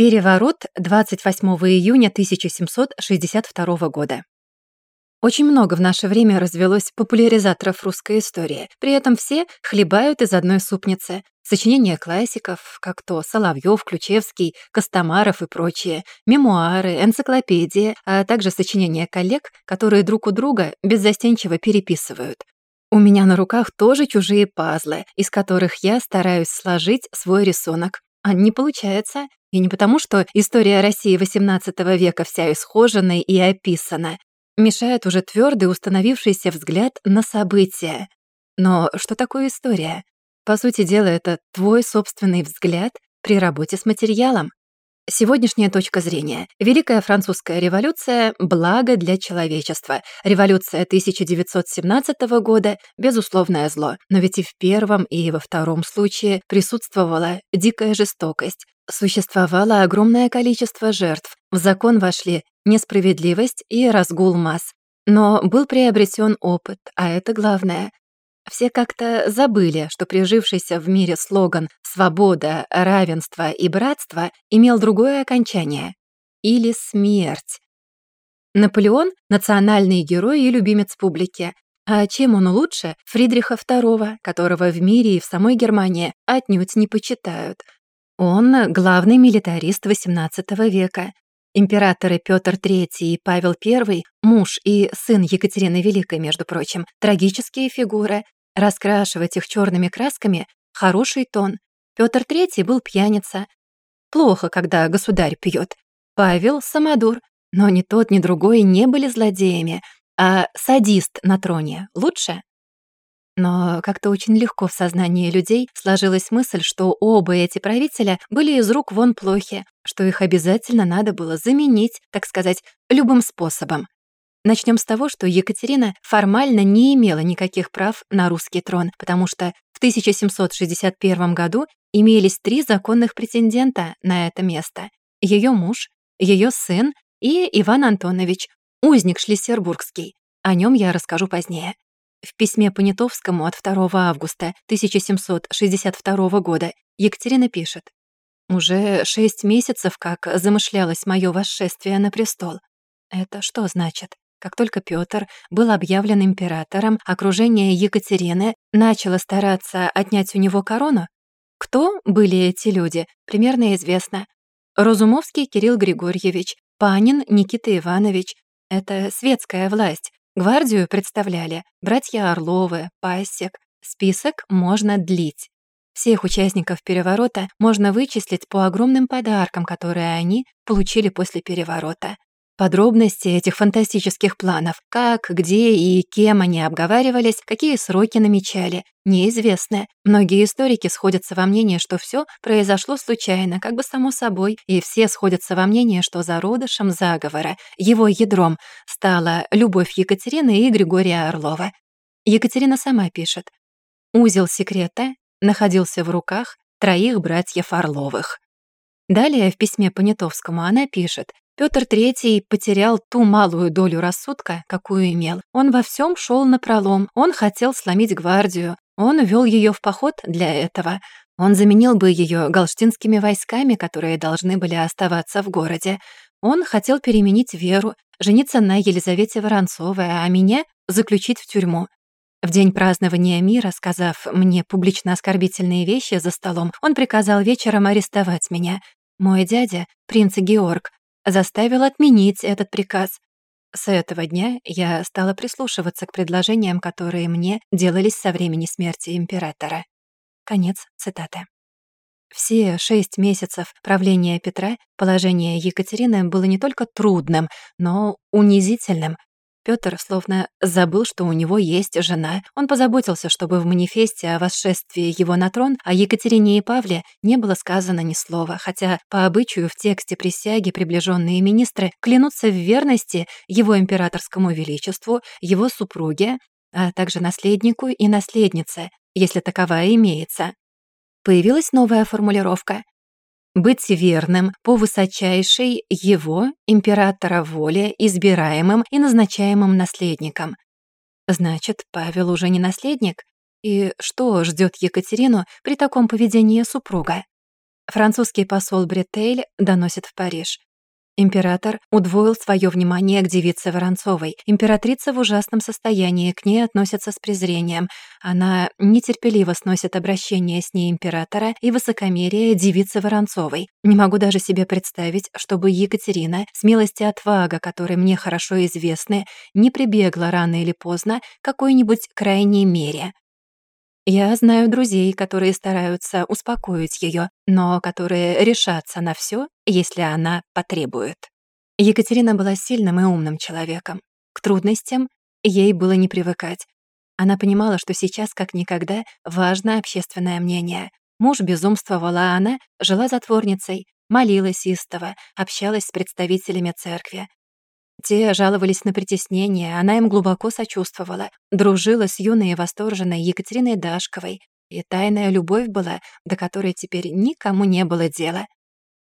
Переворот 28 июня 1762 года. Очень много в наше время развелось популяризаторов русской истории. При этом все хлебают из одной супницы. Сочинения классиков, как то Соловьев, Ключевский, Костомаров и прочие, мемуары, энциклопедии, а также сочинения коллег, которые друг у друга беззастенчиво переписывают. У меня на руках тоже чужие пазлы, из которых я стараюсь сложить свой рисунок. А не получается. И не потому, что история России XVIII века вся исхожена и описана. Мешает уже твердый установившийся взгляд на события. Но что такое история? По сути дела, это твой собственный взгляд при работе с материалом. Сегодняшняя точка зрения. Великая французская революция – благо для человечества. Революция 1917 года – безусловное зло. Но ведь и в первом, и во втором случае присутствовала дикая жестокость. Существовало огромное количество жертв. В закон вошли несправедливость и разгул масс. Но был приобретен опыт, а это главное. Все как-то забыли, что прижившийся в мире слоган «свобода», «равенство» и «братство» имел другое окончание — или смерть. Наполеон — национальный герой и любимец публики. А чем он лучше Фридриха II, которого в мире и в самой Германии отнюдь не почитают? Он — главный милитарист XVIII века. Императоры Петр III и Павел I, муж и сын Екатерины Великой, между прочим, трагические фигуры, Раскрашивать их черными красками — хороший тон. Петр III был пьяница. Плохо, когда государь пьет. Павел — самодур. Но ни тот, ни другой не были злодеями, а садист на троне лучше. Но как-то очень легко в сознании людей сложилась мысль, что оба эти правителя были из рук вон плохи, что их обязательно надо было заменить, так сказать, любым способом. Начнем с того, что Екатерина формально не имела никаких прав на русский трон, потому что в 1761 году имелись три законных претендента на это место. Ее муж, ее сын и Иван Антонович, узник Шлиссербургский. О нем я расскажу позднее. В письме Понятовскому от 2 августа 1762 года Екатерина пишет «Уже шесть месяцев, как замышлялось мое восшествие на престол. Это что значит? Как только Петр был объявлен императором, окружение Екатерины начало стараться отнять у него корону. Кто были эти люди, примерно известно. Разумовский Кирилл Григорьевич, Панин Никита Иванович. Это светская власть. Гвардию представляли братья Орловы, Пасек. Список можно длить. Всех участников переворота можно вычислить по огромным подаркам, которые они получили после переворота. Подробности этих фантастических планов, как, где и кем они обговаривались, какие сроки намечали, неизвестны. Многие историки сходятся во мнении, что все произошло случайно, как бы само собой, и все сходятся во мнении, что зародышем заговора, его ядром, стала любовь Екатерины и Григория Орлова. Екатерина сама пишет. «Узел секрета находился в руках троих братьев Орловых». Далее в письме Понятовскому она пишет, Петр III потерял ту малую долю рассудка, какую имел. Он во всем шел напролом, он хотел сломить гвардию, он вел ее в поход для этого. Он заменил бы ее галштинскими войсками, которые должны были оставаться в городе. Он хотел переменить веру, жениться на Елизавете Воронцовой, а меня заключить в тюрьму. В день празднования мира, сказав мне публично оскорбительные вещи за столом, он приказал вечером арестовать меня. Мой дядя, принц Георг, заставил отменить этот приказ. С этого дня я стала прислушиваться к предложениям, которые мне делались со времени смерти императора. Конец цитаты. Все шесть месяцев правления Петра положение Екатерины было не только трудным, но унизительным, Пётр словно забыл, что у него есть жена. Он позаботился, чтобы в манифесте о восшествии его на трон о Екатерине и Павле не было сказано ни слова, хотя по обычаю в тексте присяги приближенные министры клянутся в верности его императорскому величеству, его супруге, а также наследнику и наследнице, если таковая имеется. Появилась новая формулировка быть верным по высочайшей его, императора воле, избираемым и назначаемым наследникам. Значит, Павел уже не наследник? И что ждет Екатерину при таком поведении супруга? Французский посол Бретейль доносит в Париж. Император удвоил свое внимание к девице Воронцовой. Императрица в ужасном состоянии, к ней относятся с презрением. Она нетерпеливо сносит обращение с ней императора и высокомерие девицы Воронцовой. Не могу даже себе представить, чтобы Екатерина, смелость и отвага, которые мне хорошо известны, не прибегла рано или поздно к какой-нибудь крайней мере. Я знаю друзей, которые стараются успокоить ее, но которые решатся на все, если она потребует. Екатерина была сильным и умным человеком. К трудностям ей было не привыкать. Она понимала, что сейчас, как никогда, важно общественное мнение. Муж безумствовал, а она жила затворницей, молилась истово, общалась с представителями церкви. Те жаловались на притеснение, она им глубоко сочувствовала, дружила с юной и восторженной Екатериной Дашковой, и тайная любовь была, до которой теперь никому не было дела.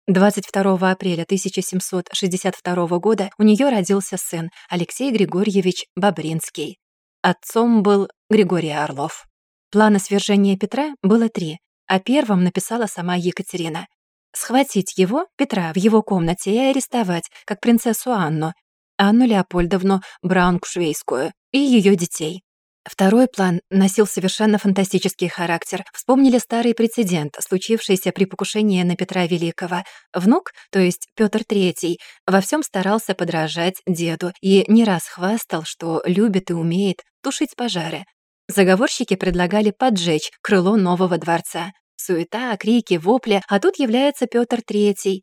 22 апреля 1762 года у нее родился сын Алексей Григорьевич Бобринский. Отцом был Григорий Орлов. Плана свержения Петра было три, а первым написала сама Екатерина. Схватить его, Петра, в его комнате и арестовать, как принцессу Анну, Анну Леопольдовну Брауншвейскую и ее детей. Второй план носил совершенно фантастический характер. Вспомнили старый прецедент, случившийся при покушении на Петра Великого. Внук, то есть Петр III, во всем старался подражать деду и не раз хвастал, что любит и умеет тушить пожары. Заговорщики предлагали поджечь крыло нового дворца. Суета, крики, вопли, а тут является Петр III.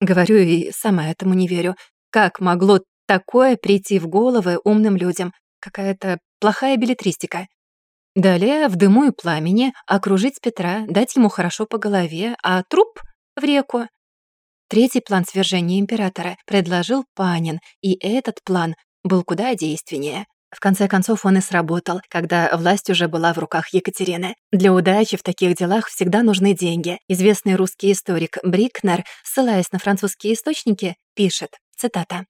Говорю и сама этому не верю. Как могло такое прийти в головы умным людям? Какая-то плохая билетристика. Далее в дыму и пламени окружить Петра, дать ему хорошо по голове, а труп — в реку. Третий план свержения императора предложил Панин, и этот план был куда действеннее. В конце концов, он и сработал, когда власть уже была в руках Екатерины. Для удачи в таких делах всегда нужны деньги. Известный русский историк Брикнер, ссылаясь на французские источники, пишет, цитата,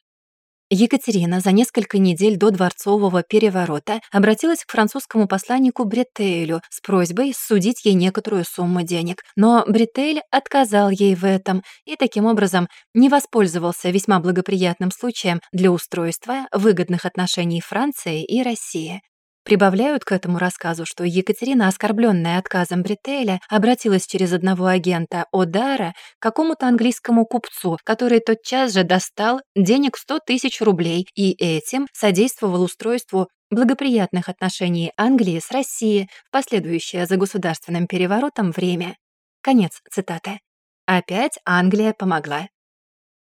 Екатерина за несколько недель до дворцового переворота обратилась к французскому посланнику Бретейлю с просьбой судить ей некоторую сумму денег, но Бретейль отказал ей в этом и таким образом не воспользовался весьма благоприятным случаем для устройства выгодных отношений Франции и России. Прибавляют к этому рассказу, что Екатерина, оскорбленная отказом Бретеля, обратилась через одного агента Одара к какому-то английскому купцу, который тотчас же достал денег 100 тысяч рублей и этим содействовал устройству благоприятных отношений Англии с Россией в последующее за государственным переворотом время. Конец цитаты. Опять Англия помогла.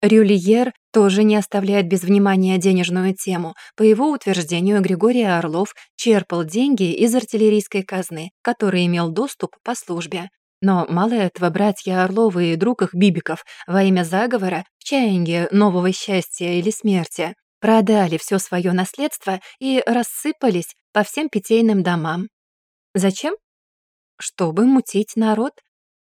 Рюльер тоже не оставляет без внимания денежную тему. По его утверждению, Григорий Орлов черпал деньги из артиллерийской казны, который имел доступ по службе. Но мало этого, братья Орловы и друг их Бибиков во имя заговора в чаянии нового счастья или смерти продали все свое наследство и рассыпались по всем питейным домам. Зачем? Чтобы мутить народ.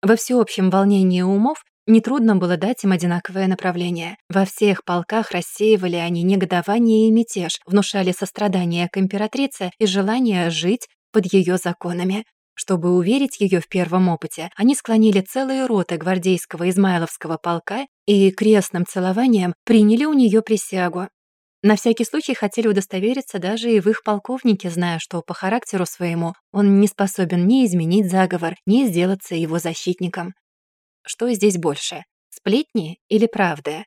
Во всеобщем волнении умов Нетрудно было дать им одинаковое направление. Во всех полках рассеивали они негодование и мятеж, внушали сострадание к императрице и желание жить под ее законами. Чтобы уверить ее в первом опыте, они склонили целые роты гвардейского Измайловского полка и крестным целованием приняли у нее присягу. На всякий случай хотели удостовериться даже и в их полковнике, зная, что по характеру своему он не способен ни изменить заговор, ни сделаться его защитником. Что здесь больше, сплетни или правда?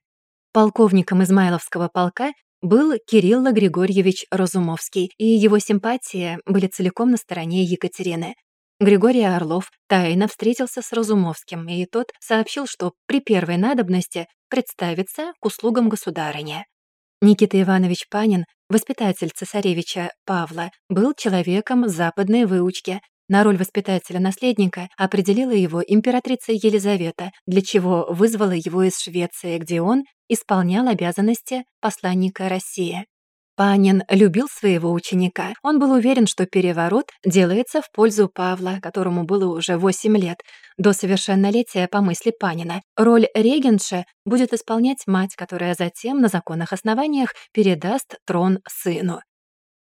Полковником Измайловского полка был Кирилл Григорьевич Разумовский, и его симпатии были целиком на стороне Екатерины. Григорий Орлов тайно встретился с Разумовским, и тот сообщил, что при первой надобности представится к услугам государыни. Никита Иванович Панин, воспитатель цесаревича Павла, был человеком западной выучки, на роль воспитателя-наследника определила его императрица Елизавета, для чего вызвала его из Швеции, где он исполнял обязанности посланника России. Панин любил своего ученика. Он был уверен, что переворот делается в пользу Павла, которому было уже 8 лет. До совершеннолетия, по мысли Панина, роль регенша будет исполнять мать, которая затем на законных основаниях передаст трон сыну.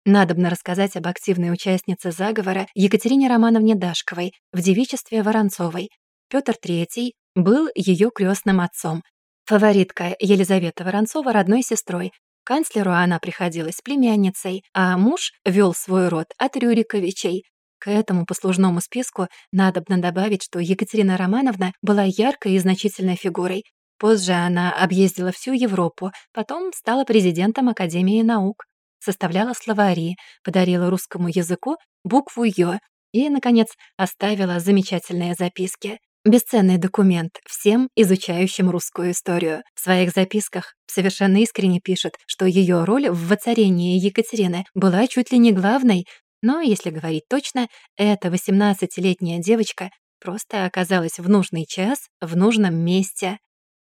Надобно рассказать об активной участнице заговора Екатерине Романовне Дашковой в девичестве Воронцовой. Петр III был ее крестным отцом. Фаворитка Елизавета Воронцова родной сестрой. Канцлеру она приходилась племянницей, а муж вел свой род от Рюриковичей. К этому послужному списку надобно добавить, что Екатерина Романовна была яркой и значительной фигурой. Позже она объездила всю Европу, потом стала президентом Академии наук, составляла словари, подарила русскому языку букву «ё» и, наконец, оставила замечательные записки. Бесценный документ всем изучающим русскую историю. В своих записках совершенно искренне пишет, что ее роль в воцарении Екатерины была чуть ли не главной, но, если говорить точно, эта 18-летняя девочка просто оказалась в нужный час в нужном месте.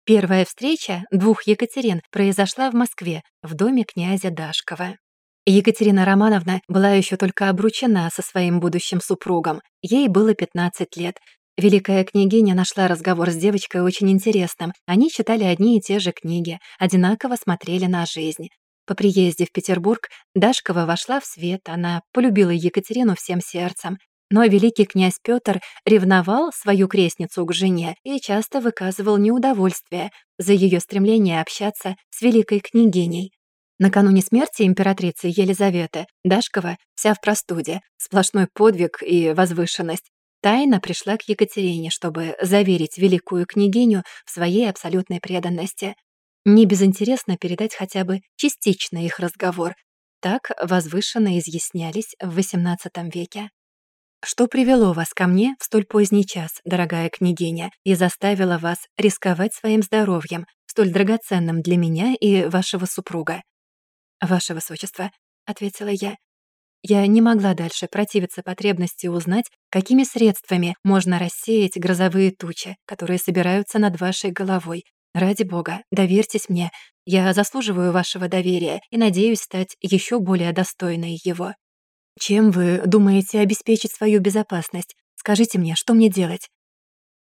Первая встреча двух Екатерин произошла в Москве, в доме князя Дашкова. Екатерина Романовна была еще только обручена со своим будущим супругом. Ей было 15 лет. Великая княгиня нашла разговор с девочкой очень интересным. Они читали одни и те же книги, одинаково смотрели на жизнь. По приезде в Петербург Дашкова вошла в свет, она полюбила Екатерину всем сердцем. Но великий князь Петр ревновал свою крестницу к жене и часто выказывал неудовольствие за ее стремление общаться с великой княгиней. Накануне смерти императрицы Елизаветы Дашкова, вся в простуде, сплошной подвиг и возвышенность, тайно пришла к Екатерине, чтобы заверить великую княгиню в своей абсолютной преданности. Не безинтересно передать хотя бы частично их разговор. Так возвышенно изъяснялись в XVIII веке. Что привело вас ко мне в столь поздний час, дорогая княгиня, и заставило вас рисковать своим здоровьем, столь драгоценным для меня и вашего супруга?» «Ваше высочество», — ответила я, я не могла дальше противиться потребности узнать, какими средствами можно рассеять грозовые тучи, которые собираются над вашей головой. Ради бога, доверьтесь мне. Я заслуживаю вашего доверия и надеюсь стать еще более достойной его. Чем вы думаете обеспечить свою безопасность? Скажите мне, что мне делать?»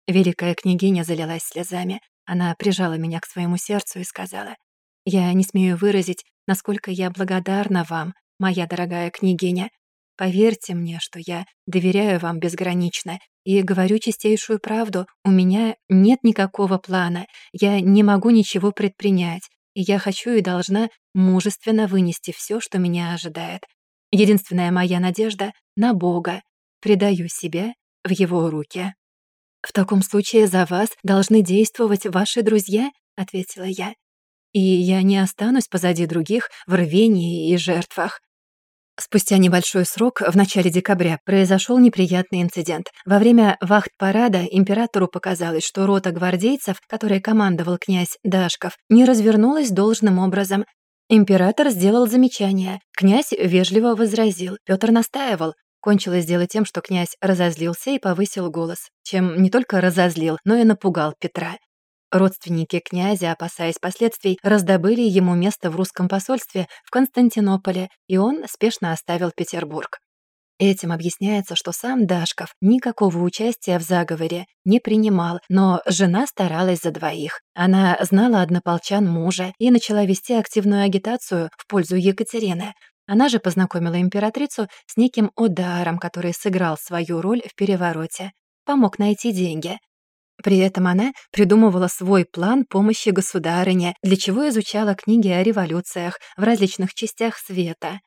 Великая княгиня залилась слезами. Она прижала меня к своему сердцу и сказала, «Я не смею выразить, насколько я благодарна вам, моя дорогая княгиня. Поверьте мне, что я доверяю вам безгранично и говорю чистейшую правду. У меня нет никакого плана, я не могу ничего предпринять, и я хочу и должна мужественно вынести все, что меня ожидает. Единственная моя надежда — на Бога. Предаю себя в Его руки. «В таком случае за вас должны действовать ваши друзья», — ответила я. «И я не останусь позади других в рвении и жертвах». Спустя небольшой срок, в начале декабря, произошел неприятный инцидент. Во время вахт-парада императору показалось, что рота гвардейцев, которой командовал князь Дашков, не развернулась должным образом. Император сделал замечание. Князь вежливо возразил. Петр настаивал. Кончилось дело тем, что князь разозлился и повысил голос, чем не только разозлил, но и напугал Петра. Родственники князя, опасаясь последствий, раздобыли ему место в русском посольстве в Константинополе, и он спешно оставил Петербург. Этим объясняется, что сам Дашков никакого участия в заговоре не принимал, но жена старалась за двоих. Она знала однополчан мужа и начала вести активную агитацию в пользу Екатерины. Она же познакомила императрицу с неким Ударом, который сыграл свою роль в перевороте. Помог найти деньги. При этом она придумывала свой план помощи государыне, для чего изучала книги о революциях в различных частях света.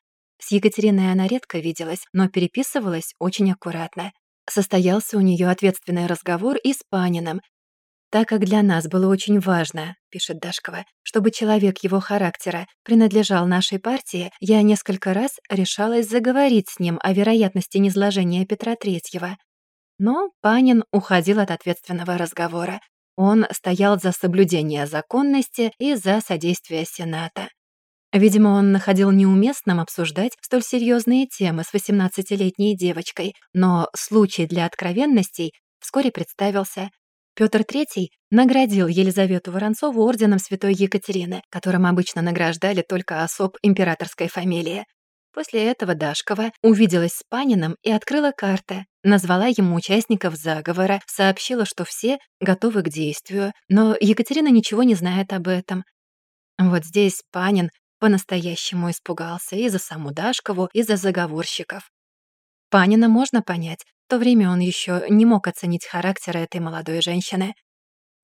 С Екатериной она редко виделась, но переписывалась очень аккуратно. Состоялся у нее ответственный разговор и с Паниным. «Так как для нас было очень важно, — пишет Дашкова, — чтобы человек его характера принадлежал нашей партии, я несколько раз решалась заговорить с ним о вероятности низложения Петра Третьего. Но Панин уходил от ответственного разговора. Он стоял за соблюдение законности и за содействие Сената. Видимо, он находил неуместным обсуждать столь серьезные темы с 18-летней девочкой, но случай для откровенностей вскоре представился. Петр III наградил Елизавету Воронцову орденом Святой Екатерины, которым обычно награждали только особ императорской фамилии. После этого Дашкова увиделась с Паниным и открыла карты, назвала ему участников заговора, сообщила, что все готовы к действию, но Екатерина ничего не знает об этом. Вот здесь Панин по-настоящему испугался и за саму Дашкову, и за заговорщиков. Панина можно понять, в то время он еще не мог оценить характер этой молодой женщины.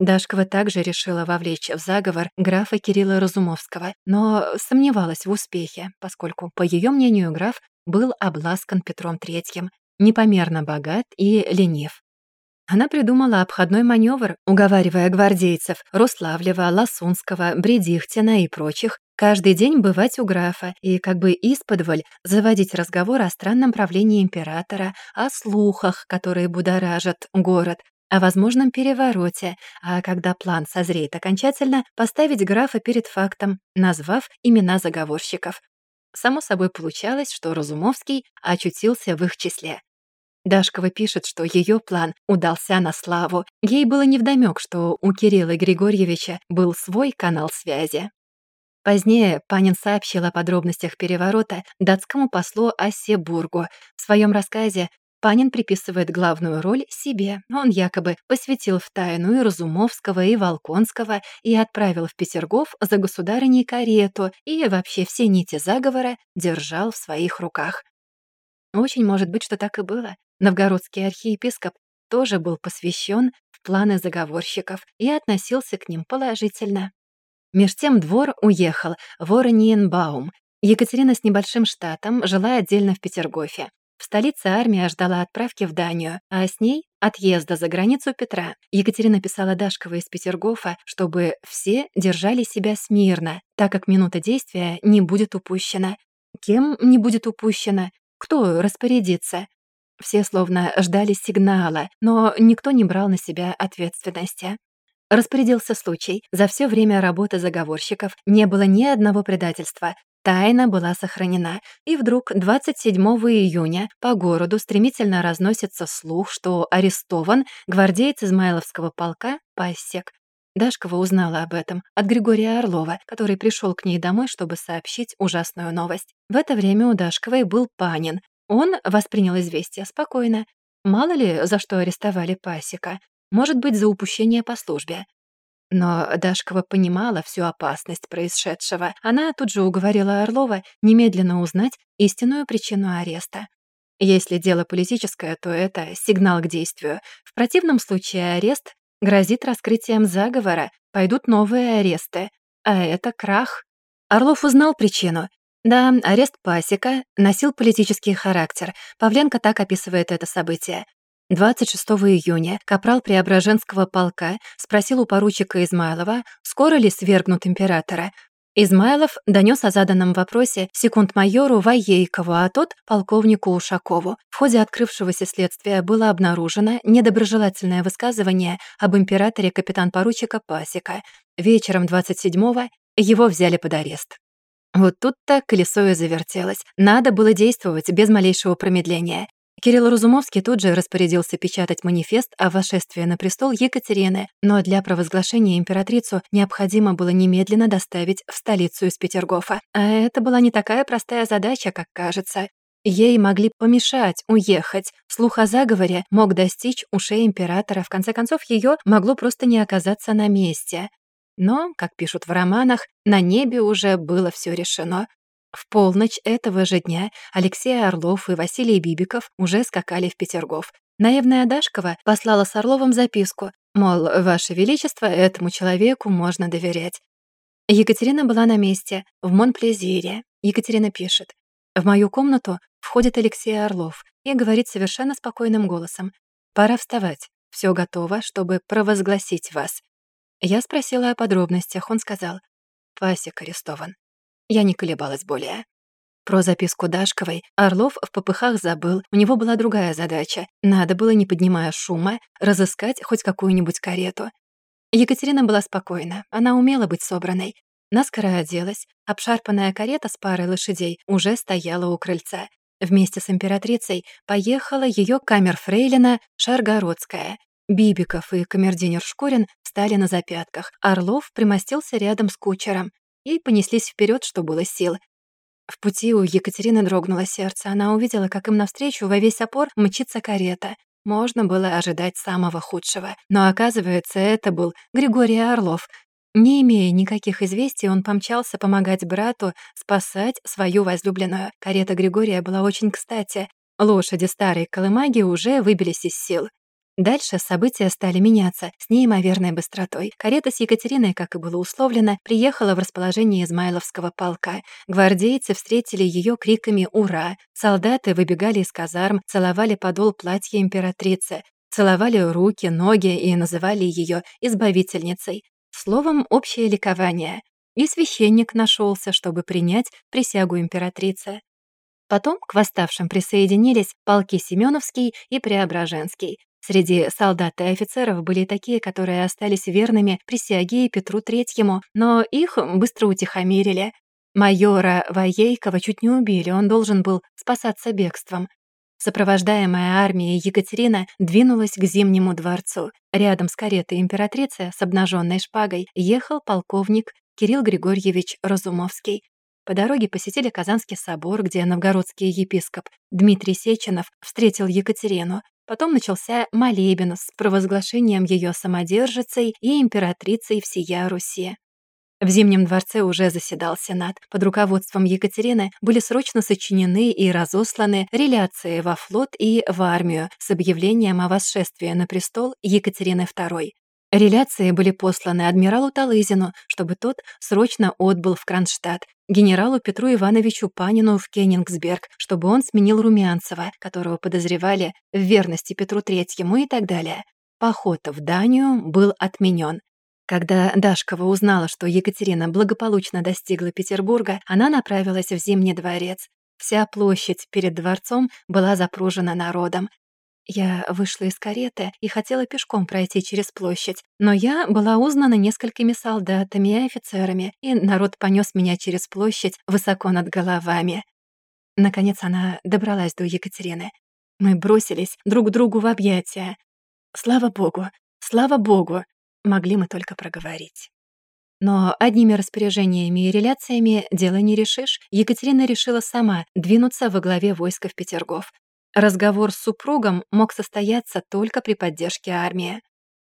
Дашкова также решила вовлечь в заговор графа Кирилла Разумовского, но сомневалась в успехе, поскольку, по ее мнению, граф был обласкан Петром III, непомерно богат и ленив. Она придумала обходной маневр, уговаривая гвардейцев Рославлева, Ласунского, Бредихтина и прочих каждый день бывать у графа и как бы исподволь заводить разговор о странном правлении императора, о слухах, которые будоражат город, о возможном перевороте, а когда план созреет окончательно, поставить графа перед фактом, назвав имена заговорщиков. Само собой получалось, что Разумовский очутился в их числе. Дашкова пишет, что ее план удался на славу. Ей было невдомёк, что у Кирилла Григорьевича был свой канал связи. Позднее Панин сообщил о подробностях переворота датскому послу Ассебургу. В своем рассказе Панин приписывает главную роль себе. Он якобы посвятил в тайну и Разумовского, и Волконского, и отправил в Петергоф за государыней карету, и вообще все нити заговора держал в своих руках. Очень может быть, что так и было. Новгородский архиепископ тоже был посвящен в планы заговорщиков и относился к ним положительно. Меж тем двор уехал в Ораниенбаум. Екатерина с небольшим штатом жила отдельно в Петергофе. В столице армия ждала отправки в Данию, а с ней — отъезда за границу Петра. Екатерина писала Дашкова из Петергофа, чтобы все держали себя смирно, так как минута действия не будет упущена. Кем не будет упущена? Кто распорядится? Все словно ждали сигнала, но никто не брал на себя ответственности. Распорядился случай. За все время работы заговорщиков не было ни одного предательства, Тайна была сохранена, и вдруг 27 июня по городу стремительно разносится слух, что арестован гвардеец Измайловского полка Пассек. Дашкова узнала об этом от Григория Орлова, который пришел к ней домой, чтобы сообщить ужасную новость. В это время у Дашковой был Панин. Он воспринял известие спокойно. Мало ли, за что арестовали Пасека. Может быть, за упущение по службе. Но Дашкова понимала всю опасность происшедшего. Она тут же уговорила Орлова немедленно узнать истинную причину ареста. Если дело политическое, то это сигнал к действию. В противном случае арест грозит раскрытием заговора, пойдут новые аресты. А это крах. Орлов узнал причину. Да, арест Пасека носил политический характер. Павленко так описывает это событие. 26 июня капрал Преображенского полка спросил у поручика Измайлова, скоро ли свергнут императора. Измайлов донес о заданном вопросе секунд-майору Воейкову, а тот — полковнику Ушакову. В ходе открывшегося следствия было обнаружено недоброжелательное высказывание об императоре капитан-поручика Пасека. Вечером 27-го его взяли под арест. Вот тут-то колесо и завертелось. Надо было действовать без малейшего промедления. Кирилл Разумовский тут же распорядился печатать манифест о восшествии на престол Екатерины, но для провозглашения императрицу необходимо было немедленно доставить в столицу из Петергофа. А это была не такая простая задача, как кажется. Ей могли помешать уехать. Слух о заговоре мог достичь ушей императора. В конце концов, ее могло просто не оказаться на месте. Но, как пишут в романах, на небе уже было все решено. В полночь этого же дня Алексей Орлов и Василий Бибиков уже скакали в Петергоф. Наивная Дашкова послала с Орловым записку, мол, «Ваше Величество, этому человеку можно доверять». Екатерина была на месте, в Монплезире. Екатерина пишет, «В мою комнату входит Алексей Орлов и говорит совершенно спокойным голосом, «Пора вставать, все готово, чтобы провозгласить вас». Я спросила о подробностях, он сказал, «Пасек арестован». Я не колебалась более. Про записку Дашковой Орлов в попыхах забыл, у него была другая задача. Надо было, не поднимая шума, разыскать хоть какую-нибудь карету. Екатерина была спокойна, она умела быть собранной. Наскоро оделась, обшарпанная карета с парой лошадей уже стояла у крыльца. Вместе с императрицей поехала ее камер-фрейлина Шаргородская. Бибиков и камердинер Шкурин стали на запятках. Орлов примостился рядом с кучером и понеслись вперед, что было сил. В пути у Екатерины дрогнуло сердце. Она увидела, как им навстречу во весь опор мчится карета. Можно было ожидать самого худшего. Но, оказывается, это был Григорий Орлов. Не имея никаких известий, он помчался помогать брату спасать свою возлюбленную. Карета Григория была очень кстати. Лошади старой колымаги уже выбились из сил. Дальше события стали меняться с неимоверной быстротой. Карета с Екатериной, как и было условлено, приехала в расположение Измайловского полка. Гвардейцы встретили ее криками «Ура!». Солдаты выбегали из казарм, целовали подол платья императрицы, целовали руки, ноги и называли ее избавительницей. Словом, общее ликование. И священник нашелся, чтобы принять присягу императрицы. Потом к восставшим присоединились полки Семеновский и Преображенский. Среди солдат и офицеров были такие, которые остались верными присяге и Петру Третьему, но их быстро утихомирили. Майора Воейкова чуть не убили, он должен был спасаться бегством. Сопровождаемая армией Екатерина двинулась к Зимнему дворцу. Рядом с каретой императрицы с обнаженной шпагой ехал полковник Кирилл Григорьевич Разумовский. По дороге посетили Казанский собор, где новгородский епископ Дмитрий Сеченов встретил Екатерину, Потом начался молебен с провозглашением ее самодержицей и императрицей всея Руси. В Зимнем дворце уже заседал Сенат. Под руководством Екатерины были срочно сочинены и разосланы реляции во флот и в армию с объявлением о восшествии на престол Екатерины II. Реляции были посланы адмиралу Талызину, чтобы тот срочно отбыл в Кронштадт, генералу Петру Ивановичу Панину в Кенигсберг, чтобы он сменил Румянцева, которого подозревали в верности Петру Третьему и так далее. Поход в Данию был отменен. Когда Дашкова узнала, что Екатерина благополучно достигла Петербурга, она направилась в Зимний дворец. Вся площадь перед дворцом была запружена народом. Я вышла из кареты и хотела пешком пройти через площадь, но я была узнана несколькими солдатами и офицерами, и народ понес меня через площадь высоко над головами. Наконец она добралась до Екатерины. Мы бросились друг другу в объятия. Слава богу, слава богу, могли мы только проговорить. Но одними распоряжениями и реляциями дело не решишь. Екатерина решила сама двинуться во главе войска в Петергоф. Разговор с супругом мог состояться только при поддержке армии.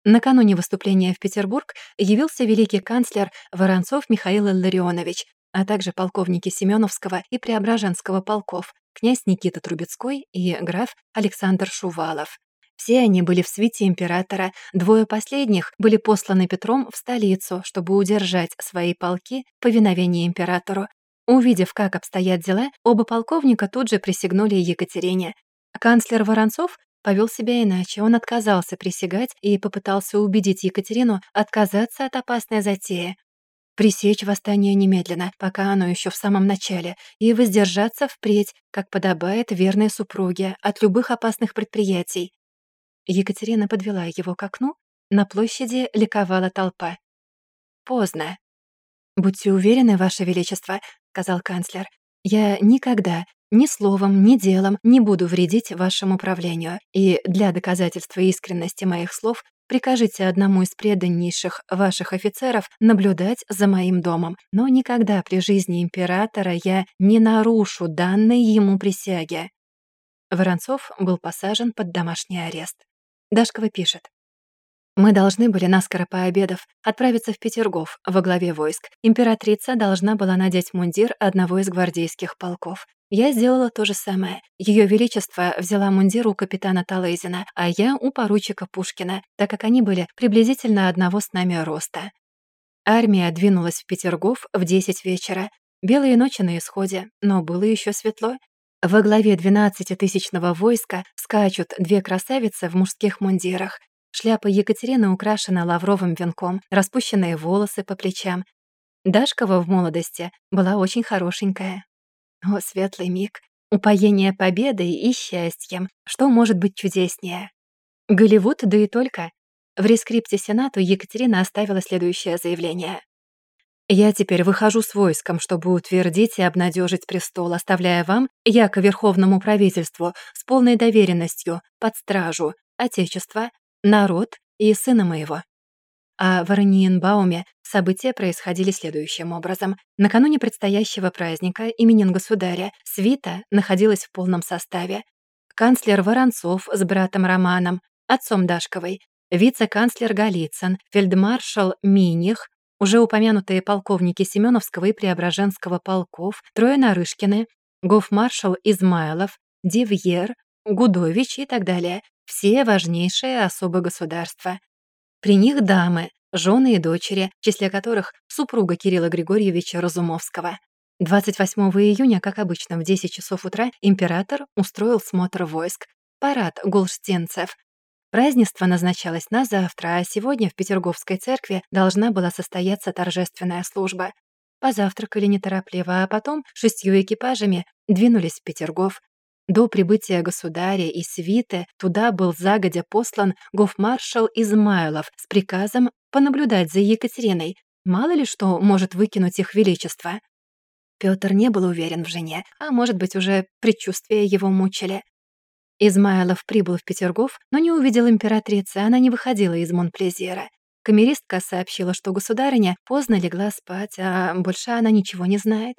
Накануне выступления в Петербург явился великий канцлер Воронцов Михаил Илларионович, а также полковники Семеновского и Преображенского полков, князь Никита Трубецкой и граф Александр Шувалов. Все они были в свите императора, двое последних были посланы Петром в столицу, чтобы удержать свои полки повиновение императору. Увидев, как обстоят дела, оба полковника тут же присягнули Екатерине, Канцлер Воронцов повел себя иначе. Он отказался присягать и попытался убедить Екатерину отказаться от опасной затеи. Пресечь восстание немедленно, пока оно еще в самом начале, и воздержаться впредь, как подобает верной супруге, от любых опасных предприятий. Екатерина подвела его к окну, на площади ликовала толпа. Поздно. «Будьте уверены, Ваше Величество», — сказал канцлер, «я никогда, ни словом, ни делом не буду вредить вашему правлению, и для доказательства искренности моих слов прикажите одному из преданнейших ваших офицеров наблюдать за моим домом, но никогда при жизни императора я не нарушу данной ему присяги». Воронцов был посажен под домашний арест. Дашкова пишет. Мы должны были, наскоро пообедав, отправиться в Петергоф во главе войск. Императрица должна была надеть мундир одного из гвардейских полков. Я сделала то же самое. Ее Величество взяла мундир у капитана Талызина, а я у поручика Пушкина, так как они были приблизительно одного с нами роста. Армия двинулась в Петергоф в 10 вечера. Белые ночи на исходе, но было еще светло. Во главе 12-тысячного войска скачут две красавицы в мужских мундирах. Шляпа Екатерины украшена лавровым венком, распущенные волосы по плечам. Дашкова в молодости была очень хорошенькая. О, светлый миг, упоение победой и счастьем. Что может быть чудеснее? Голливуд, да и только. В рескрипте Сенату Екатерина оставила следующее заявление. «Я теперь выхожу с войском, чтобы утвердить и обнадежить престол, оставляя вам, яко верховному правительству, с полной доверенностью, под стражу, отечество, народ и сына моего». А в Ораниенбауме События происходили следующим образом. Накануне предстоящего праздника именин государя свита находилась в полном составе. Канцлер Воронцов с братом Романом, отцом Дашковой, вице-канцлер Голицын, фельдмаршал Миних, уже упомянутые полковники Семеновского и Преображенского полков, трое Нарышкины, гофмаршал Измайлов, Дивьер, Гудович и так далее. Все важнейшие особы государства. При них дамы, жены и дочери, в числе которых супруга Кирилла Григорьевича Разумовского. 28 июня, как обычно, в 10 часов утра император устроил смотр войск, парад голштенцев. Празднество назначалось на завтра, а сегодня в Петерговской церкви должна была состояться торжественная служба. Позавтракали неторопливо, а потом шестью экипажами двинулись в Петергоф. До прибытия государя и свиты туда был загодя послан гофмаршал Измайлов с приказом понаблюдать за Екатериной. Мало ли что может выкинуть их величество. Пётр не был уверен в жене, а может быть, уже предчувствия его мучили. Измайлов прибыл в Петергоф, но не увидел императрицы, она не выходила из Монплезера. Камеристка сообщила, что государыня поздно легла спать, а больше она ничего не знает.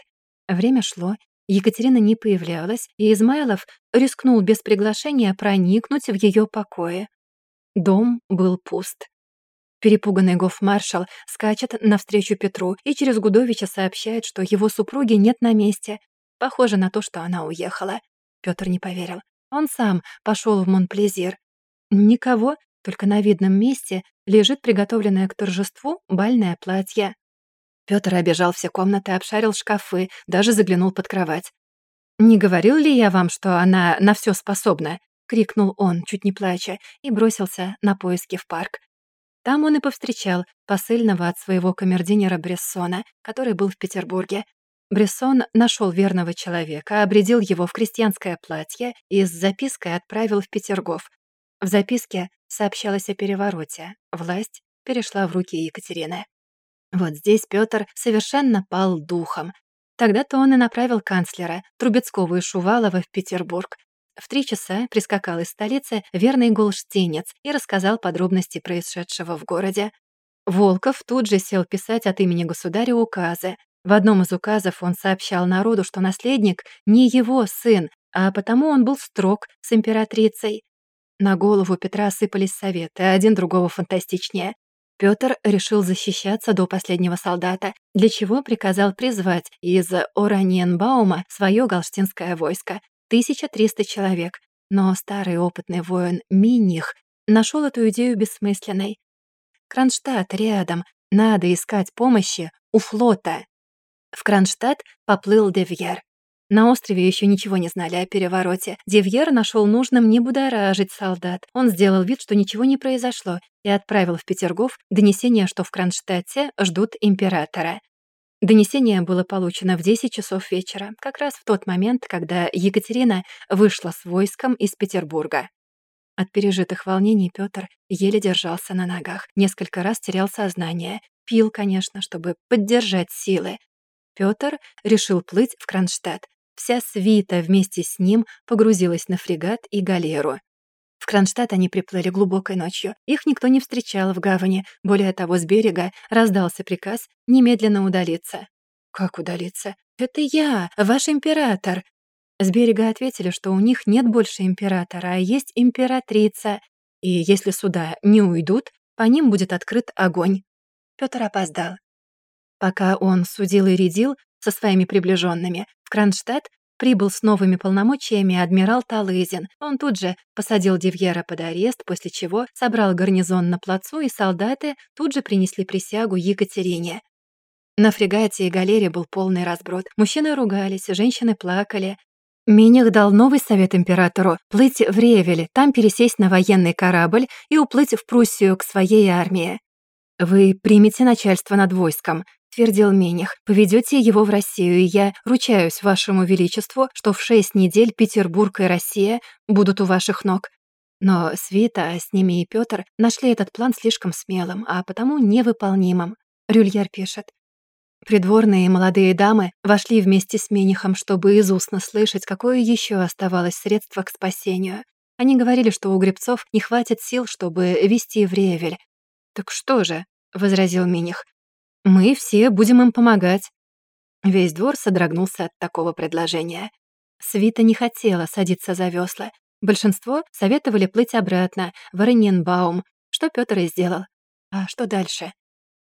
Время шло, Екатерина не появлялась, и Измайлов рискнул без приглашения проникнуть в ее покои. Дом был пуст. Перепуганный гофмаршал скачет навстречу Петру и через Гудовича сообщает, что его супруги нет на месте. Похоже на то, что она уехала. Петр не поверил. Он сам пошел в Монплезир. Никого, только на видном месте лежит приготовленное к торжеству бальное платье. Петр обежал все комнаты, обшарил шкафы, даже заглянул под кровать. «Не говорил ли я вам, что она на все способна?» — крикнул он, чуть не плача, и бросился на поиски в парк. Там он и повстречал посыльного от своего камердинера Брессона, который был в Петербурге. Брессон нашел верного человека, обредил его в крестьянское платье и с запиской отправил в Петергоф. В записке сообщалось о перевороте. Власть перешла в руки Екатерины. Вот здесь Петр совершенно пал духом. Тогда-то он и направил канцлера Трубецкого и Шувалова в Петербург, в три часа прискакал из столицы верный голштинец и рассказал подробности происшедшего в городе. Волков тут же сел писать от имени государя указы. В одном из указов он сообщал народу, что наследник не его сын, а потому он был строг с императрицей. На голову Петра сыпались советы, один другого фантастичнее. Петр решил защищаться до последнего солдата, для чего приказал призвать из Ораниенбаума свое галштинское войско. 1300 человек, но старый опытный воин Миних нашел эту идею бессмысленной. Кронштадт рядом, надо искать помощи у флота. В Кронштадт поплыл Девьер. На острове еще ничего не знали о перевороте. Девьер нашел нужным не будоражить солдат. Он сделал вид, что ничего не произошло, и отправил в Петергоф донесение, что в Кронштадте ждут императора. Донесение было получено в 10 часов вечера, как раз в тот момент, когда Екатерина вышла с войском из Петербурга. От пережитых волнений Петр еле держался на ногах, несколько раз терял сознание, пил, конечно, чтобы поддержать силы. Петр решил плыть в Кронштадт. Вся свита вместе с ним погрузилась на фрегат и галеру. В Кронштадт они приплыли глубокой ночью. Их никто не встречал в гавани. Более того, с берега раздался приказ немедленно удалиться. «Как удалиться? Это я, ваш император!» С берега ответили, что у них нет больше императора, а есть императрица. И если сюда не уйдут, по ним будет открыт огонь. Петр опоздал. Пока он судил и рядил со своими приближенными, в Кронштадт Прибыл с новыми полномочиями адмирал Талызин. Он тут же посадил Дивьера под арест, после чего собрал гарнизон на плацу, и солдаты тут же принесли присягу Екатерине. На фрегате и галере был полный разброд. Мужчины ругались, женщины плакали. Миних дал новый совет императору — плыть в Ревель, там пересесть на военный корабль и уплыть в Пруссию к своей армии. «Вы примете начальство над войском», — твердил Мених. «Поведете его в Россию, и я ручаюсь вашему величеству, что в шесть недель Петербург и Россия будут у ваших ног». Но Свита, а с ними и Пётр, нашли этот план слишком смелым, а потому невыполнимым. Рюльер пишет. Придворные молодые дамы вошли вместе с Менихом, чтобы из уст слышать, какое еще оставалось средство к спасению. Они говорили, что у гребцов не хватит сил, чтобы вести в Ревель. «Так что же?» — возразил Миних. Мы все будем им помогать». Весь двор содрогнулся от такого предложения. Свита не хотела садиться за весла. Большинство советовали плыть обратно, в Орененбаум, что Пётр и сделал. А что дальше?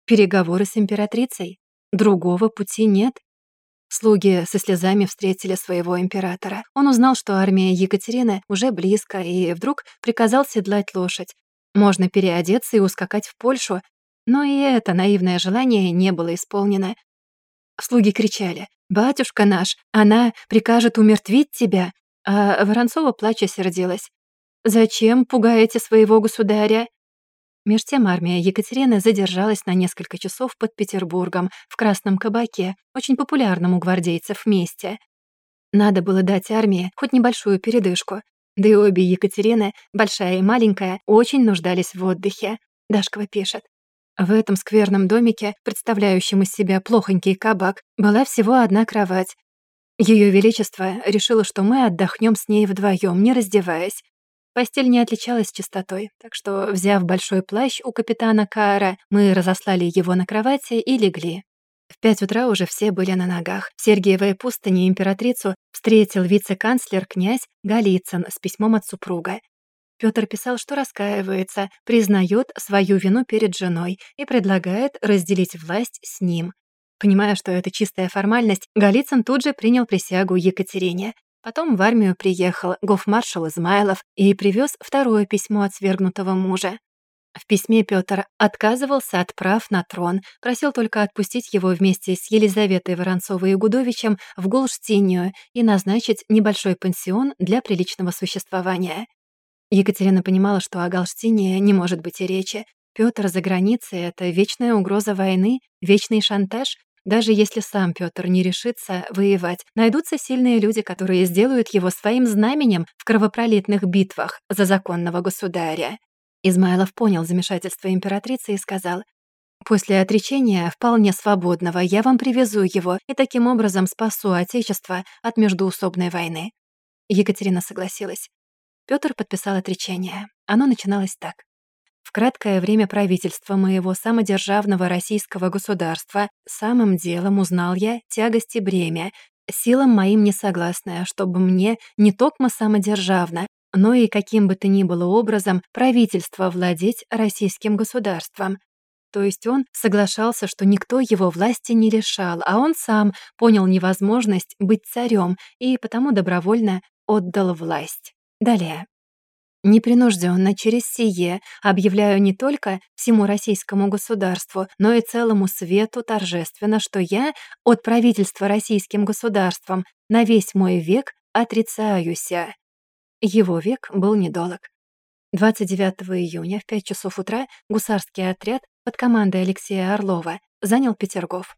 Переговоры с императрицей? Другого пути нет. Слуги со слезами встретили своего императора. Он узнал, что армия Екатерины уже близко, и вдруг приказал седлать лошадь. Можно переодеться и ускакать в Польшу, но и это наивное желание не было исполнено. Слуги кричали «Батюшка наш, она прикажет умертвить тебя!» А Воронцова плача сердилась. «Зачем пугаете своего государя?» Меж тем армия Екатерины задержалась на несколько часов под Петербургом, в Красном кабаке, очень популярном у гвардейцев месте. Надо было дать армии хоть небольшую передышку. Да и обе Екатерины, большая и маленькая, очень нуждались в отдыхе. Дашкова пишет. В этом скверном домике, представляющем из себя плохонький кабак, была всего одна кровать. Ее Величество решило, что мы отдохнем с ней вдвоем, не раздеваясь. Постель не отличалась чистотой, так что, взяв большой плащ у капитана Каара, мы разослали его на кровати и легли. В пять утра уже все были на ногах. В Сергиевой пустыне императрицу встретил вице-канцлер князь Голицын с письмом от супруга. Пётр писал, что раскаивается, признает свою вину перед женой и предлагает разделить власть с ним. Понимая, что это чистая формальность, Голицын тут же принял присягу Екатерине. Потом в армию приехал гофмаршал Измайлов и привез второе письмо от свергнутого мужа. В письме Петр отказывался от прав на трон, просил только отпустить его вместе с Елизаветой Воронцовой и Гудовичем в Голштинию и назначить небольшой пансион для приличного существования. Екатерина понимала, что о Галштине не может быть и речи. Петр за границей — это вечная угроза войны, вечный шантаж, даже если сам Пётр не решится воевать, найдутся сильные люди, которые сделают его своим знаменем в кровопролитных битвах за законного государя. Измайлов понял замешательство императрицы и сказал, «После отречения, вполне свободного, я вам привезу его и таким образом спасу Отечество от междуусобной войны». Екатерина согласилась. Пётр подписал отречение. Оно начиналось так. В краткое время правительства моего самодержавного российского государства самым делом узнал я тягости бремя, силам моим несогласная, чтобы мне не токмо самодержавно, но и каким бы то ни было образом правительство владеть российским государством. То есть он соглашался, что никто его власти не решал, а он сам понял невозможность быть царем и потому добровольно отдал власть. Далее. Непринужденно через сие объявляю не только всему российскому государству, но и целому свету торжественно, что я от правительства российским государством на весь мой век отрицаюся. Его век был недолг. 29 июня в 5 часов утра гусарский отряд под командой Алексея Орлова занял Петергоф.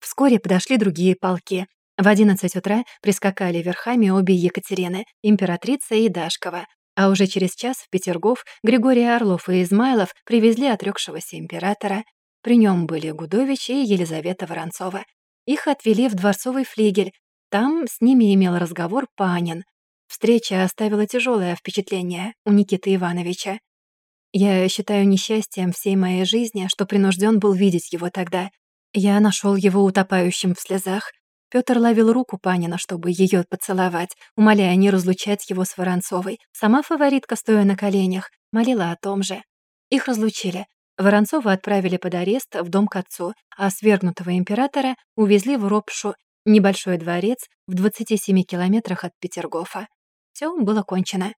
Вскоре подошли другие полки. В 11 утра прискакали верхами обе Екатерины, императрица и Дашкова, а уже через час в Петергоф Григорий Орлов и Измайлов привезли отрекшегося императора. При нем были Гудович и Елизавета Воронцова. Их отвели в дворцовый флигель. Там с ними имел разговор Панин. Встреча оставила тяжелое впечатление у Никиты Ивановича. Я считаю несчастьем всей моей жизни, что принужден был видеть его тогда. Я нашел его утопающим в слезах, Пётр ловил руку Панина, чтобы её поцеловать, умоляя не разлучать его с Воронцовой. Сама фаворитка, стоя на коленях, молила о том же. Их разлучили. Воронцова отправили под арест в дом к отцу, а свергнутого императора увезли в Ропшу, небольшой дворец в 27 километрах от Петергофа. Всё было кончено.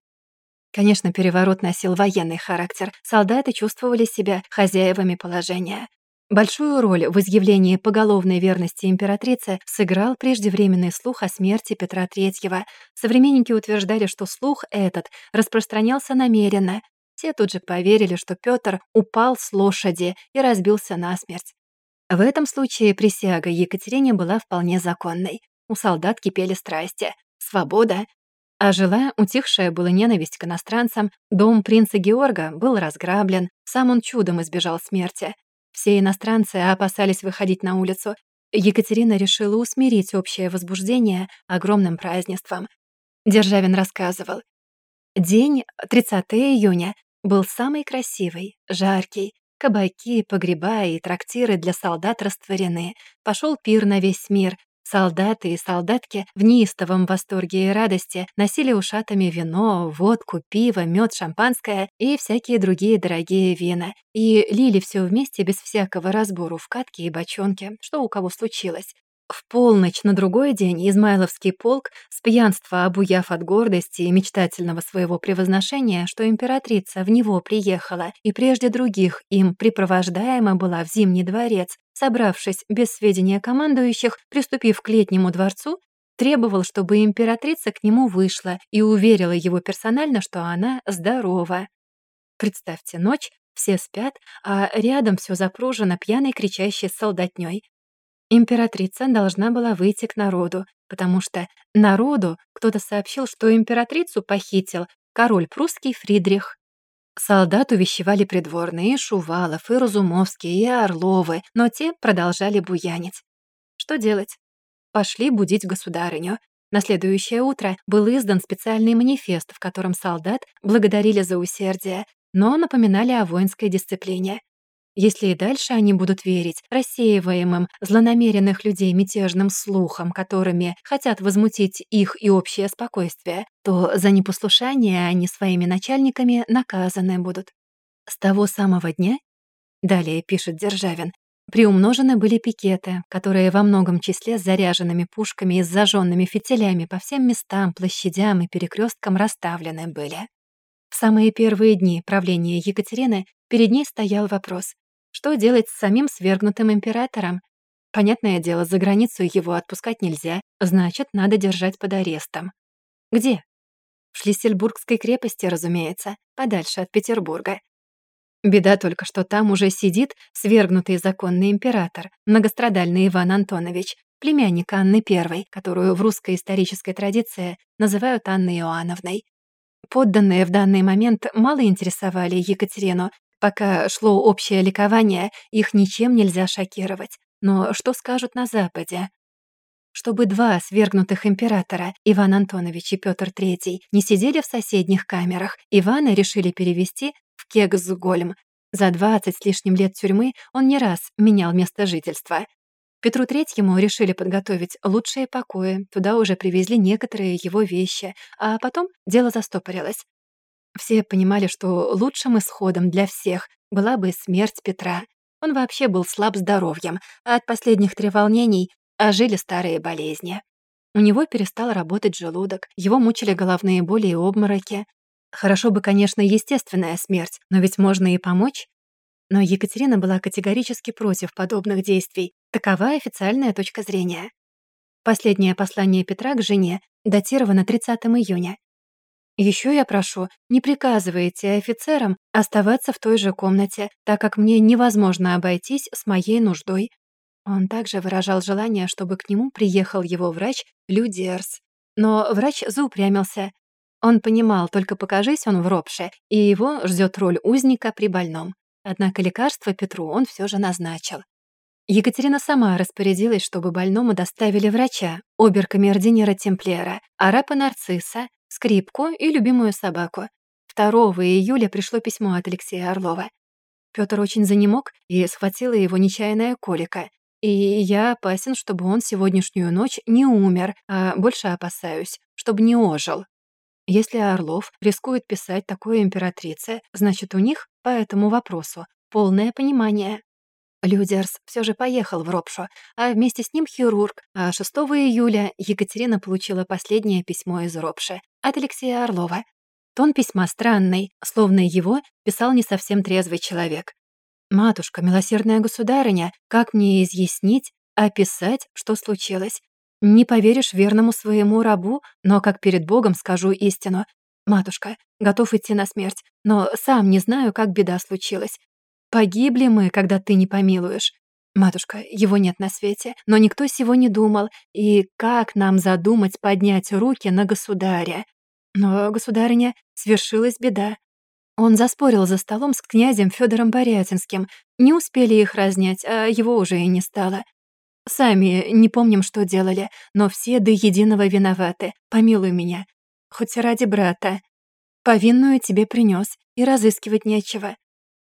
Конечно, переворот носил военный характер. Солдаты чувствовали себя хозяевами положения. Большую роль в изъявлении поголовной верности императрицы сыграл преждевременный слух о смерти Петра III. Современники утверждали, что слух этот распространялся намеренно. Все тут же поверили, что Петр упал с лошади и разбился насмерть. В этом случае присяга Екатерине была вполне законной. У солдат кипели страсти. Свобода. А жила утихшая была ненависть к иностранцам, дом принца Георга был разграблен, сам он чудом избежал смерти. Все иностранцы опасались выходить на улицу. Екатерина решила усмирить общее возбуждение огромным празднеством. Державин рассказывал. День 30 июня был самый красивый, жаркий. Кабаки, погреба и трактиры для солдат растворены. Пошел пир на весь мир, Солдаты и солдатки в неистовом восторге и радости носили ушатами вино, водку, пиво, мед, шампанское и всякие другие дорогие вина, и лили все вместе без всякого разбору в катки и бочонки, что у кого случилось. В полночь на другой день Измайловский полк, с пьянства обуяв от гордости и мечтательного своего превозношения, что императрица в него приехала и прежде других им припровождаема была в Зимний дворец, собравшись без сведения командующих, приступив к летнему дворцу, требовал, чтобы императрица к нему вышла и уверила его персонально, что она здорова. Представьте, ночь, все спят, а рядом все запружено пьяной кричащей солдатней. Императрица должна была выйти к народу, потому что народу кто-то сообщил, что императрицу похитил король прусский Фридрих. Солдат увещевали придворные, Шувалов, и Разумовский, и Орловы, но те продолжали буянить. Что делать? Пошли будить государыню. На следующее утро был издан специальный манифест, в котором солдат благодарили за усердие, но напоминали о воинской дисциплине. Если и дальше они будут верить рассеиваемым злонамеренных людей мятежным слухам, которыми хотят возмутить их и общее спокойствие, то за непослушание они своими начальниками наказаны будут. С того самого дня, далее пишет Державин, приумножены были пикеты, которые во многом числе с заряженными пушками и с зажженными фитилями по всем местам, площадям и перекресткам расставлены были. В самые первые дни правления Екатерины перед ней стоял вопрос, что делать с самим свергнутым императором? Понятное дело, за границу его отпускать нельзя, значит, надо держать под арестом. Где? В Шлиссельбургской крепости, разумеется, подальше от Петербурга. Беда только, что там уже сидит свергнутый законный император, многострадальный Иван Антонович, племянник Анны I, которую в русской исторической традиции называют Анной Иоанновной. Подданные в данный момент мало интересовали Екатерину, Пока шло общее ликование, их ничем нельзя шокировать. Но что скажут на Западе? Чтобы два свергнутых императора, Иван Антонович и Петр III, не сидели в соседних камерах, Ивана решили перевести в Кексгольм. За 20 с лишним лет тюрьмы он не раз менял место жительства. Петру Третьему решили подготовить лучшие покои, туда уже привезли некоторые его вещи, а потом дело застопорилось. Все понимали, что лучшим исходом для всех была бы смерть Петра. Он вообще был слаб здоровьем, а от последних треволнений ожили старые болезни. У него перестал работать желудок, его мучили головные боли и обмороки. Хорошо бы, конечно, естественная смерть, но ведь можно и помочь. Но Екатерина была категорически против подобных действий. Такова официальная точка зрения. Последнее послание Петра к жене датировано 30 июня. Еще я прошу, не приказывайте офицерам оставаться в той же комнате, так как мне невозможно обойтись с моей нуждой». Он также выражал желание, чтобы к нему приехал его врач Людерс. Но врач заупрямился. Он понимал, только покажись он в ропше, и его ждет роль узника при больном. Однако лекарство Петру он все же назначил. Екатерина сама распорядилась, чтобы больному доставили врача, оберкамердинера Темплера, арапа Нарцисса, скрипку и любимую собаку. 2 июля пришло письмо от Алексея Орлова. Пётр очень занемог, и схватила его нечаянная колика. И я опасен, чтобы он сегодняшнюю ночь не умер, а больше опасаюсь, чтобы не ожил. Если Орлов рискует писать такое императрице, значит, у них по этому вопросу полное понимание. Людерс все же поехал в Ропшу, а вместе с ним хирург, а 6 июля Екатерина получила последнее письмо из Ропши от Алексея Орлова. Тон письма странный, словно его писал не совсем трезвый человек. «Матушка, милосердная государыня, как мне изъяснить, описать, что случилось? Не поверишь верному своему рабу, но как перед Богом скажу истину. Матушка, готов идти на смерть, но сам не знаю, как беда случилась. Погибли мы, когда ты не помилуешь. Матушка, его нет на свете, но никто сего не думал. И как нам задумать поднять руки на государя? Но, государыня, свершилась беда. Он заспорил за столом с князем Федором Борятинским. Не успели их разнять, а его уже и не стало. Сами не помним, что делали, но все до единого виноваты. Помилуй меня. Хоть ради брата. Повинную тебе принес, и разыскивать нечего.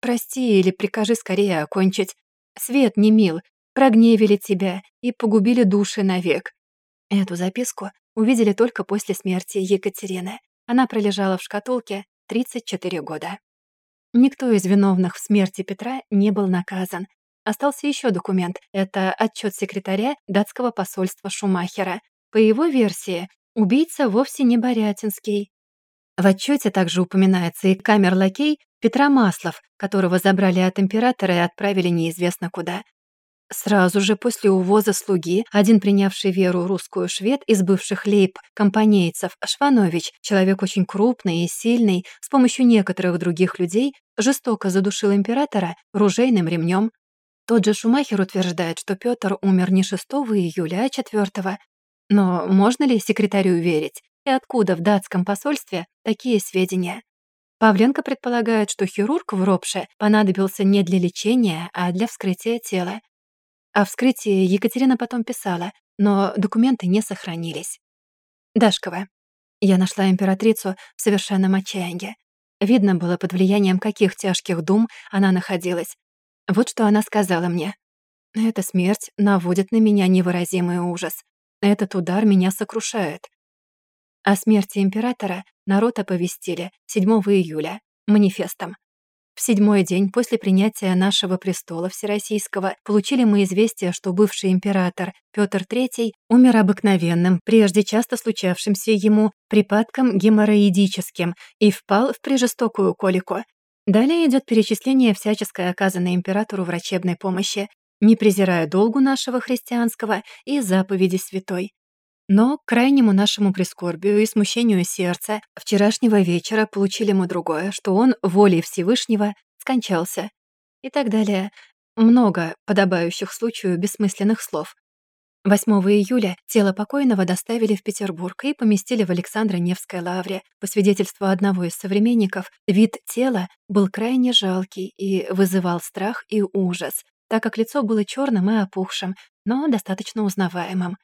Прости или прикажи скорее окончить. Свет не мил, прогневили тебя и погубили души навек. Эту записку увидели только после смерти Екатерины. Она пролежала в шкатулке 34 года. Никто из виновных в смерти Петра не был наказан. Остался еще документ. Это отчет секретаря датского посольства Шумахера. По его версии, убийца вовсе не Борятинский. В отчете также упоминается и камер-лакей Петра Маслов, которого забрали от императора и отправили неизвестно куда. Сразу же после увоза слуги один принявший веру русскую швед из бывших лейб компанейцев Шванович, человек очень крупный и сильный, с помощью некоторых других людей жестоко задушил императора ружейным ремнем. Тот же Шумахер утверждает, что Петр умер не 6 июля, а 4 Но можно ли секретарю верить? И откуда в датском посольстве такие сведения? Павленко предполагает, что хирург в Ропше понадобился не для лечения, а для вскрытия тела. О вскрытии Екатерина потом писала, но документы не сохранились. Дашкова. Я нашла императрицу в совершенном отчаянии. Видно было, под влиянием каких тяжких дум она находилась. Вот что она сказала мне. «Эта смерть наводит на меня невыразимый ужас. Этот удар меня сокрушает». О смерти императора народ оповестили 7 июля манифестом. В седьмой день после принятия нашего престола Всероссийского получили мы известие, что бывший император Петр III умер обыкновенным, прежде часто случавшимся ему припадком геморроидическим и впал в прижестокую колику. Далее идет перечисление всяческой оказанной императору врачебной помощи, не презирая долгу нашего христианского и заповеди святой. Но к крайнему нашему прискорбию и смущению сердца вчерашнего вечера получили мы другое, что он волей Всевышнего скончался. И так далее. Много подобающих случаю бессмысленных слов. 8 июля тело покойного доставили в Петербург и поместили в Александро-Невской лавре. По свидетельству одного из современников, вид тела был крайне жалкий и вызывал страх и ужас, так как лицо было черным и опухшим, но достаточно узнаваемым.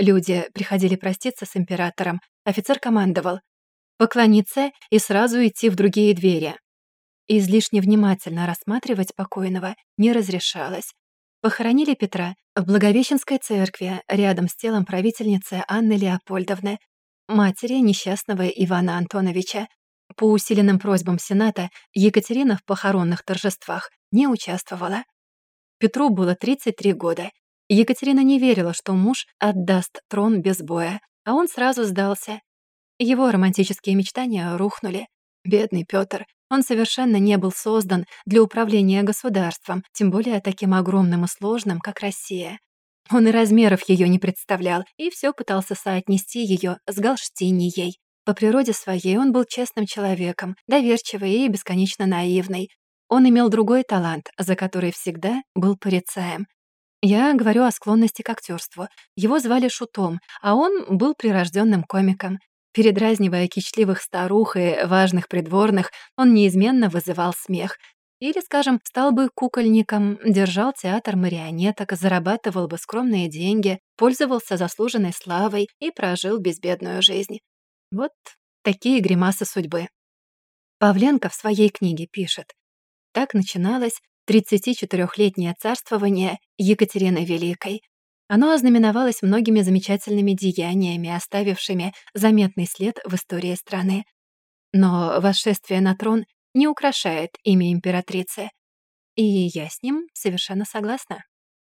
Люди приходили проститься с императором. Офицер командовал поклониться и сразу идти в другие двери. Излишне внимательно рассматривать покойного не разрешалось. Похоронили Петра в Благовещенской церкви рядом с телом правительницы Анны Леопольдовны, матери несчастного Ивана Антоновича. По усиленным просьбам Сената Екатерина в похоронных торжествах не участвовала. Петру было 33 года, Екатерина не верила, что муж отдаст трон без боя, а он сразу сдался. Его романтические мечтания рухнули. Бедный Пётр, он совершенно не был создан для управления государством, тем более таким огромным и сложным, как Россия. Он и размеров ее не представлял, и все пытался соотнести ее с Галштинией. По природе своей он был честным человеком, доверчивый и бесконечно наивный. Он имел другой талант, за который всегда был порицаем. Я говорю о склонности к актерству. Его звали Шутом, а он был прирожденным комиком. Передразнивая кичливых старух и важных придворных, он неизменно вызывал смех. Или, скажем, стал бы кукольником, держал театр марионеток, зарабатывал бы скромные деньги, пользовался заслуженной славой и прожил безбедную жизнь. Вот такие гримасы судьбы. Павленко в своей книге пишет. Так начиналась 34-летнее царствование Екатерины Великой. Оно ознаменовалось многими замечательными деяниями, оставившими заметный след в истории страны. Но восшествие на трон не украшает имя императрицы. И я с ним совершенно согласна.